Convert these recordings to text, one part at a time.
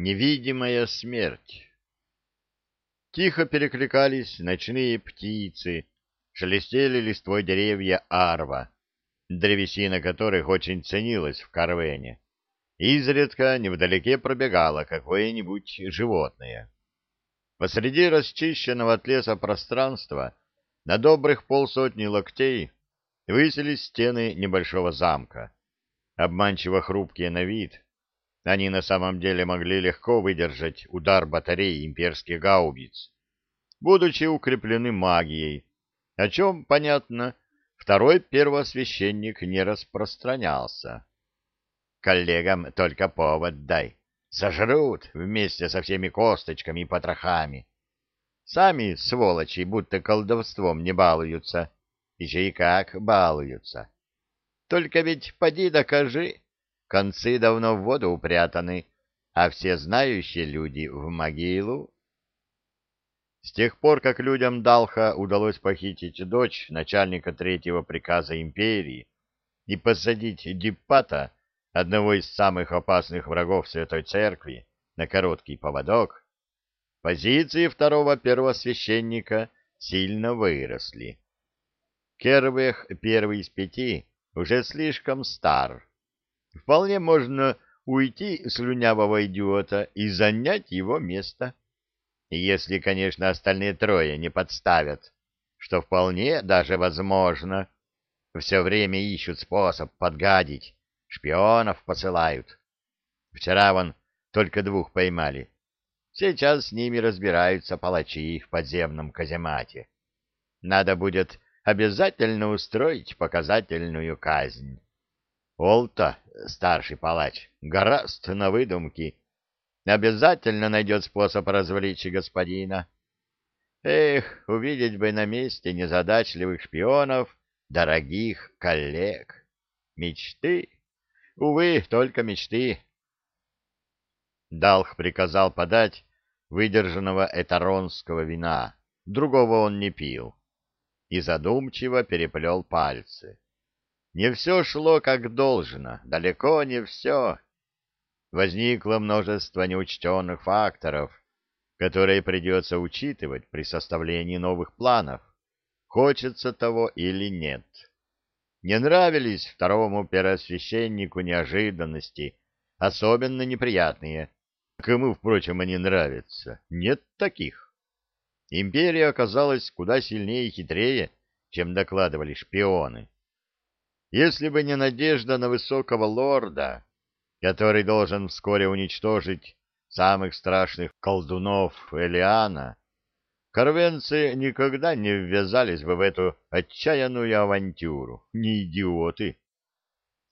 Невидимая смерть. Тихо перекликались ночные птицы, шелестели листвой деревья арва, древесина которых очень ценилась в Карвене. Изредка невдалеке пробегало какое-нибудь животное. Посреди расчищенного от леса пространства на добрых полсотни локтей высились стены небольшого замка, обманчиво хрупкие на вид, они на самом деле могли легко выдержать удар батареи имперских гаубиц, будучи укреплены магией, о чем, понятно, второй первосвященник не распространялся. Коллегам только повод дай. Сожрут вместе со всеми косточками и потрохами. Сами, сволочи, будто колдовством не балуются. Еще и как балуются. Только ведь поди докажи, Концы давно в воду упрятаны, а все знающие люди в могилу. С тех пор, как людям Далха удалось похитить дочь начальника третьего приказа империи и посадить Диппата, одного из самых опасных врагов Святой Церкви, на короткий поводок, позиции второго первосвященника сильно выросли. Кервех, первый из пяти, уже слишком стар, Вполне можно уйти слюнявого идиота и занять его место. Если, конечно, остальные трое не подставят, что вполне даже возможно. Все время ищут способ подгадить, шпионов посылают. Вчера вон только двух поймали. Сейчас с ними разбираются палачи в подземном каземате. Надо будет обязательно устроить показательную казнь. Олта, старший палач, гораст на выдумки. Обязательно найдет способ развлечь господина. Эх, увидеть бы на месте незадачливых шпионов, дорогих коллег. Мечты? Увы, только мечты. Далх приказал подать выдержанного этаронского вина. Другого он не пил. И задумчиво переплел пальцы. Не все шло как должно, далеко не все. Возникло множество неучтенных факторов, которые придется учитывать при составлении новых планов, хочется того или нет. Не нравились второму первосвященнику неожиданности, особенно неприятные. Кому, впрочем, они нравятся? Нет таких. Империя оказалась куда сильнее и хитрее, чем докладывали шпионы. Если бы не надежда на высокого лорда, который должен вскоре уничтожить самых страшных колдунов Элиана, корвенцы никогда не ввязались бы в эту отчаянную авантюру. Не идиоты!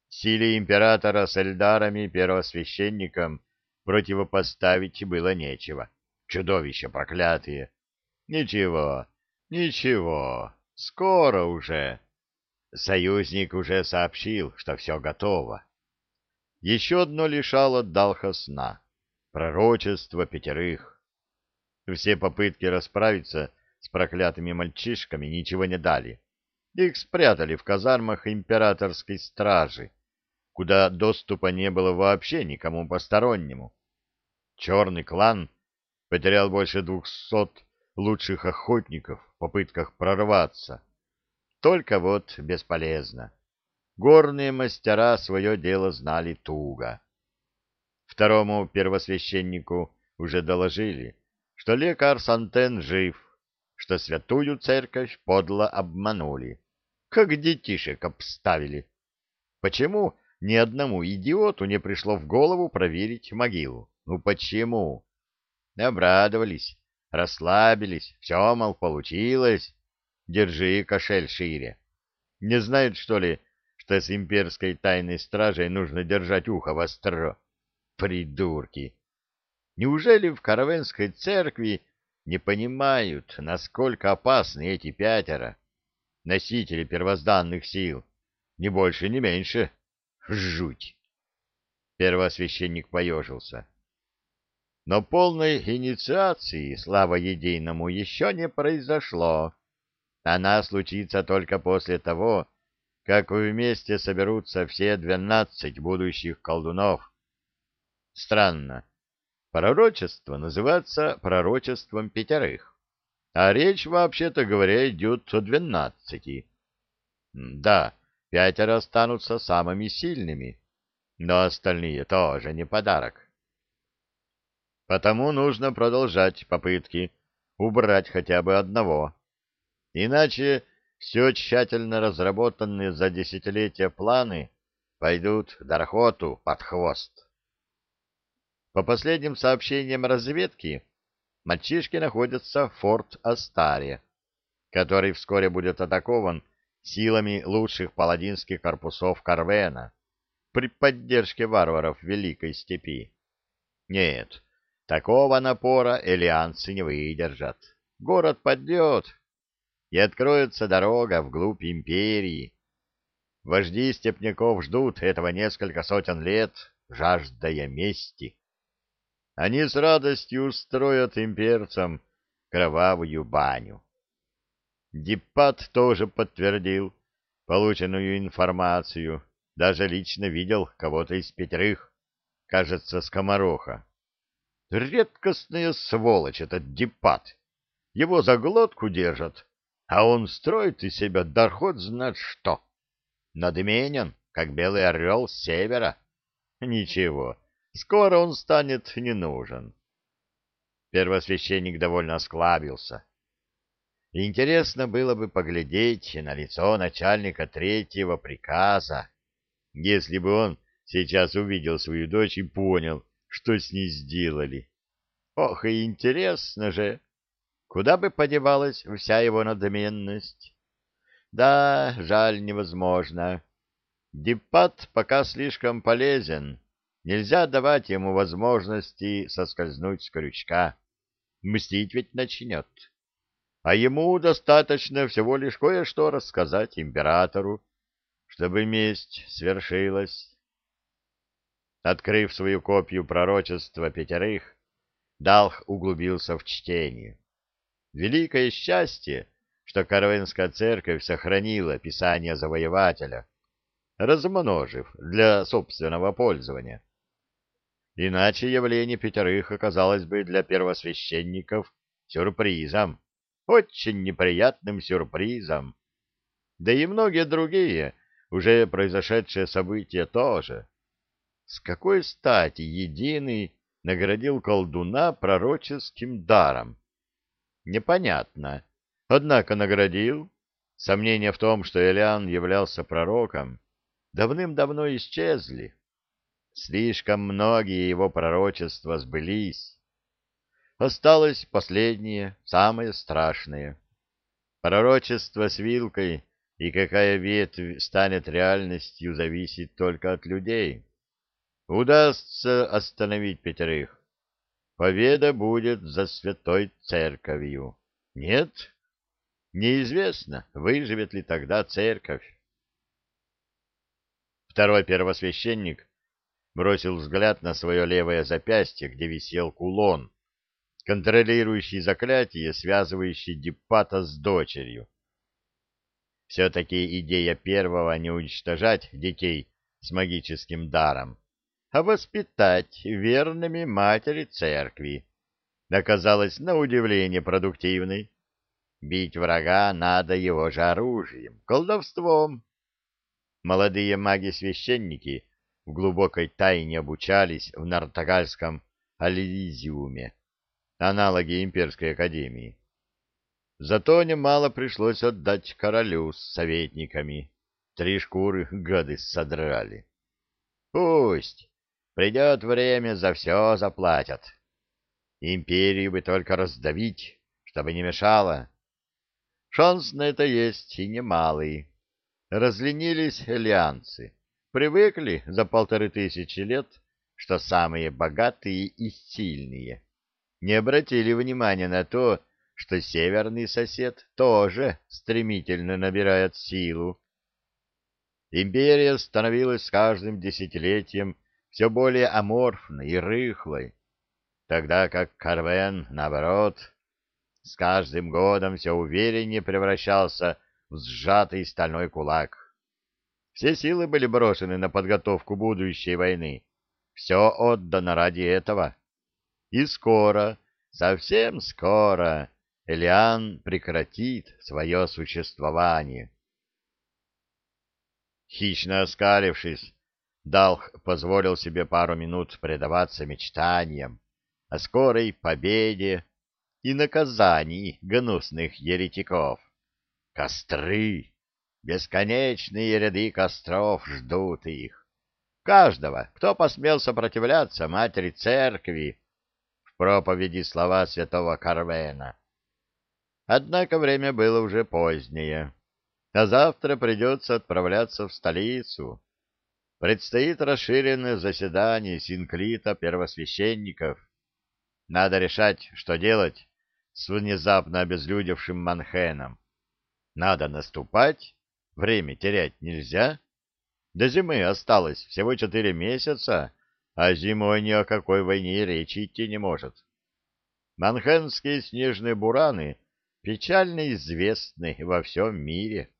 Силе императора с эльдарами и первосвященником противопоставить было нечего. Чудовища проклятые! Ничего, ничего, скоро уже... Союзник уже сообщил, что все готово. Еще одно лишало Далха сна — пророчество пятерых. Все попытки расправиться с проклятыми мальчишками ничего не дали. Их спрятали в казармах императорской стражи, куда доступа не было вообще никому постороннему. Черный клан потерял больше двухсот лучших охотников в попытках прорваться. Только вот бесполезно. Горные мастера свое дело знали туго. Второму первосвященнику уже доложили, что лекарь Сантен жив, что святую церковь подло обманули, как детишек обставили. Почему ни одному идиоту не пришло в голову проверить могилу? Ну почему? Обрадовались, расслабились, все, мол, получилось. Держи кошель шире. Не знают, что ли, что с имперской тайной стражей нужно держать ухо востро? Придурки! Неужели в Каравенской церкви не понимают, насколько опасны эти пятеро, носители первозданных сил? Ни больше, ни меньше. Жуть! Первосвященник поежился. Но полной инициации, слава единому, еще не произошло. Она случится только после того, как вместе соберутся все двенадцать будущих колдунов. Странно. пророчество называться пророчеством пятерых, а речь, вообще-то говоря, идет о двенадцати. Да, пятеро останутся самыми сильными, но остальные тоже не подарок. Потому нужно продолжать попытки убрать хотя бы одного. Иначе все тщательно разработанные за десятилетия планы пойдут Дархоту под хвост. По последним сообщениям разведки, мальчишки находятся в форт Астаре, который вскоре будет атакован силами лучших паладинских корпусов Карвена при поддержке варваров Великой Степи. Нет, такого напора элианцы не выдержат. Город падет, и откроется дорога вглубь империи. Вожди степняков ждут этого несколько сотен лет, жаждая мести. Они с радостью устроят имперцам кровавую баню. Диппат тоже подтвердил полученную информацию, даже лично видел кого-то из пятерых, кажется, скомороха. Редкостная сволочь этот Диппат. Его за глотку держат, а он строит из себя доход знать что. Надменен, как белый орел с севера. Ничего, скоро он станет не нужен. Первосвященник довольно осклабился. Интересно было бы поглядеть на лицо начальника третьего приказа, если бы он сейчас увидел свою дочь и понял, что с ней сделали. Ох, и интересно же! Куда бы подевалась вся его надменность? Да, жаль, невозможно. Диппат пока слишком полезен. Нельзя давать ему возможности соскользнуть с крючка. Мстить ведь начнет. А ему достаточно всего лишь кое-что рассказать императору, чтобы месть свершилась. Открыв свою копию пророчества пятерых, Далх углубился в чтение. Великое счастье, что Карвенская церковь сохранила писание завоевателя, размножив для собственного пользования. Иначе явление пятерых оказалось бы для первосвященников сюрпризом, очень неприятным сюрпризом. Да и многие другие, уже произошедшие события тоже. С какой стати единый наградил колдуна пророческим даром? Непонятно. Однако наградил. Сомнения в том, что Элиан являлся пророком, давным-давно исчезли. Слишком многие его пророчества сбылись. Осталось последнее, самое страшное. Пророчество с вилкой и какая ветвь станет реальностью, зависит только от людей. Удастся остановить пятерых, Победа будет за святой церковью. Нет? Неизвестно, выживет ли тогда церковь. Второй первосвященник бросил взгляд на свое левое запястье, где висел кулон, контролирующий заклятие, связывающий Диппата с дочерью. Все-таки идея первого не уничтожать детей с магическим даром, а воспитать верными матери церкви. Оказалось на удивление продуктивной. Бить врага надо его же оружием, колдовством. Молодые маги-священники в глубокой тайне обучались в Нартагальском Ализиуме, аналоге имперской академии. Зато немало пришлось отдать королю с советниками. Три шкуры гады содрали. Пусть Придет время, за все заплатят. Империю бы только раздавить, чтобы не мешало. Шанс на это есть и немалый. Разленились альянсы, привыкли за полторы тысячи лет, что самые богатые и сильные. Не обратили внимания на то, что северный сосед тоже стремительно набирает силу. Империя становилась с каждым десятилетием все более аморфной и рыхлой, тогда как Карвен, наоборот, с каждым годом все увереннее превращался в сжатый стальной кулак. Все силы были брошены на подготовку будущей войны. Все отдано ради этого. И скоро, совсем скоро, Элиан прекратит свое существование. Хищно оскалившись, Далх позволил себе пару минут предаваться мечтаниям о скорой победе и наказании гнусных еретиков. Костры, бесконечные ряды костров ждут их. Каждого, кто посмел сопротивляться матери церкви, в проповеди слова святого Карвена. Однако время было уже позднее, а завтра придется отправляться в столицу Предстоит расширенное заседание синклита первосвященников. Надо решать, что делать с внезапно обезлюдевшим Манхеном. Надо наступать, время терять нельзя. До зимы осталось всего четыре месяца, а зимой ни о какой войне речи идти не может. Манхенские снежные бураны печально известны во всем мире.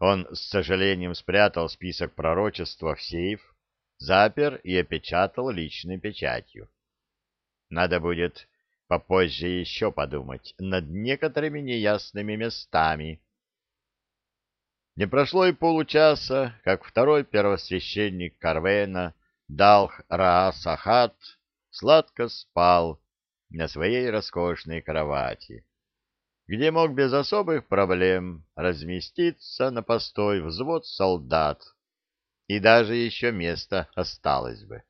Он с сожалением спрятал список пророчества в сейф, запер и опечатал личной печатью. Надо будет попозже еще подумать над некоторыми неясными местами. Не прошло и получаса, как второй первосвященник Карвена, Далх Раасахат, сладко спал на своей роскошной кровати где мог без особых проблем разместиться на постой взвод солдат, и даже еще место осталось бы.